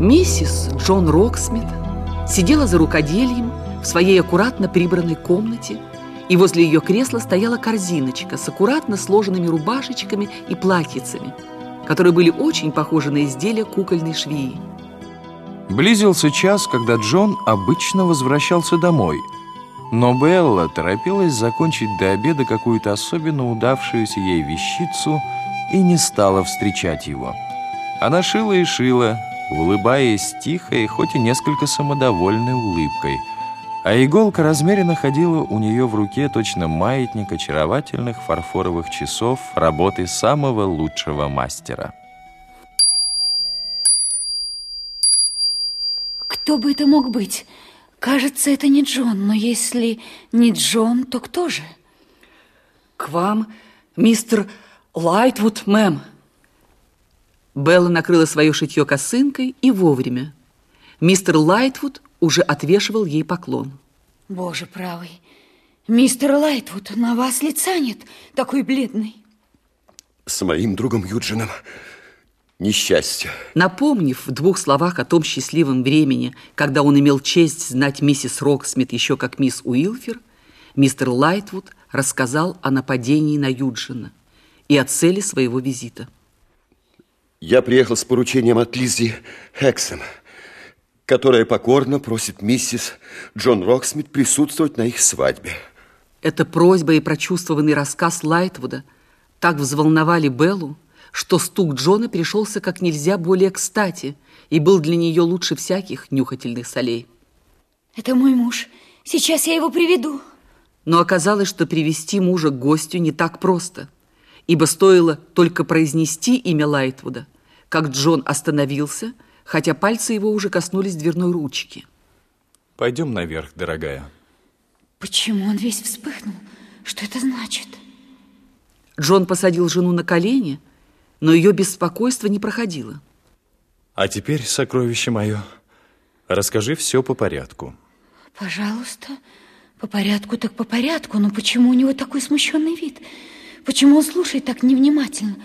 Миссис Джон Роксмит сидела за рукоделием в своей аккуратно прибранной комнате, и возле ее кресла стояла корзиночка с аккуратно сложенными рубашечками и платьицами, которые были очень похожи на изделия кукольной швеи. Близился час, когда Джон обычно возвращался домой, но Белла торопилась закончить до обеда какую-то особенно удавшуюся ей вещицу и не стала встречать его. Она шила и шила, улыбаясь тихой, хоть и несколько самодовольной улыбкой. А иголка размеренно ходила у нее в руке точно маятник очаровательных фарфоровых часов работы самого лучшего мастера. Кто бы это мог быть? Кажется, это не Джон, но если не Джон, то кто же? К вам, мистер Лайтвуд, мэм. Белла накрыла свое шитье косынкой и вовремя. Мистер Лайтвуд уже отвешивал ей поклон. Боже правый, мистер Лайтвуд, на вас лица нет, такой бледный. С моим другом Юджином несчастье. Напомнив в двух словах о том счастливом времени, когда он имел честь знать миссис Роксмит еще как мисс Уилфер, мистер Лайтвуд рассказал о нападении на Юджина и о цели своего визита. Я приехал с поручением от Лиззи Хексем, которая покорно просит миссис Джон Роксмит присутствовать на их свадьбе. Эта просьба и прочувствованный рассказ Лайтвуда так взволновали Беллу, что стук Джона пришелся как нельзя более кстати и был для нее лучше всяких нюхательных солей. Это мой муж. Сейчас я его приведу. Но оказалось, что привести мужа к гостю не так просто – ибо стоило только произнести имя Лайтвуда, как Джон остановился, хотя пальцы его уже коснулись дверной ручки. Пойдем наверх, дорогая. Почему он весь вспыхнул? Что это значит? Джон посадил жену на колени, но ее беспокойство не проходило. А теперь, сокровище мое, расскажи все по порядку. Пожалуйста, по порядку так по порядку, но почему у него такой смущенный вид? Почему он слушает так невнимательно?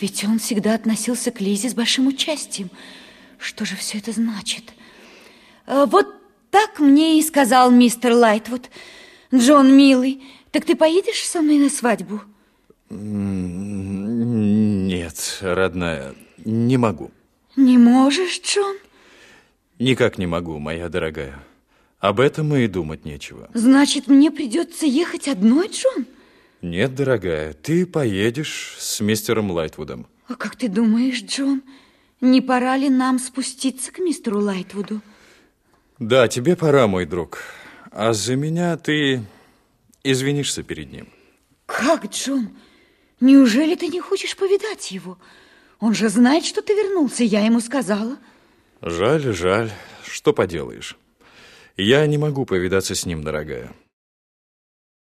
Ведь он всегда относился к Лизе с большим участием. Что же все это значит? А, вот так мне и сказал мистер Лайтвуд. Джон, милый, так ты поедешь со мной на свадьбу? Нет, родная, не могу. Не можешь, Джон? Никак не могу, моя дорогая. Об этом и думать нечего. Значит, мне придется ехать одной, Джон? Нет, дорогая, ты поедешь с мистером Лайтвудом. А как ты думаешь, Джон, не пора ли нам спуститься к мистеру Лайтвуду? Да, тебе пора, мой друг. А за меня ты извинишься перед ним. Как, Джон? Неужели ты не хочешь повидать его? Он же знает, что ты вернулся, я ему сказала. Жаль, жаль. Что поделаешь? Я не могу повидаться с ним, дорогая.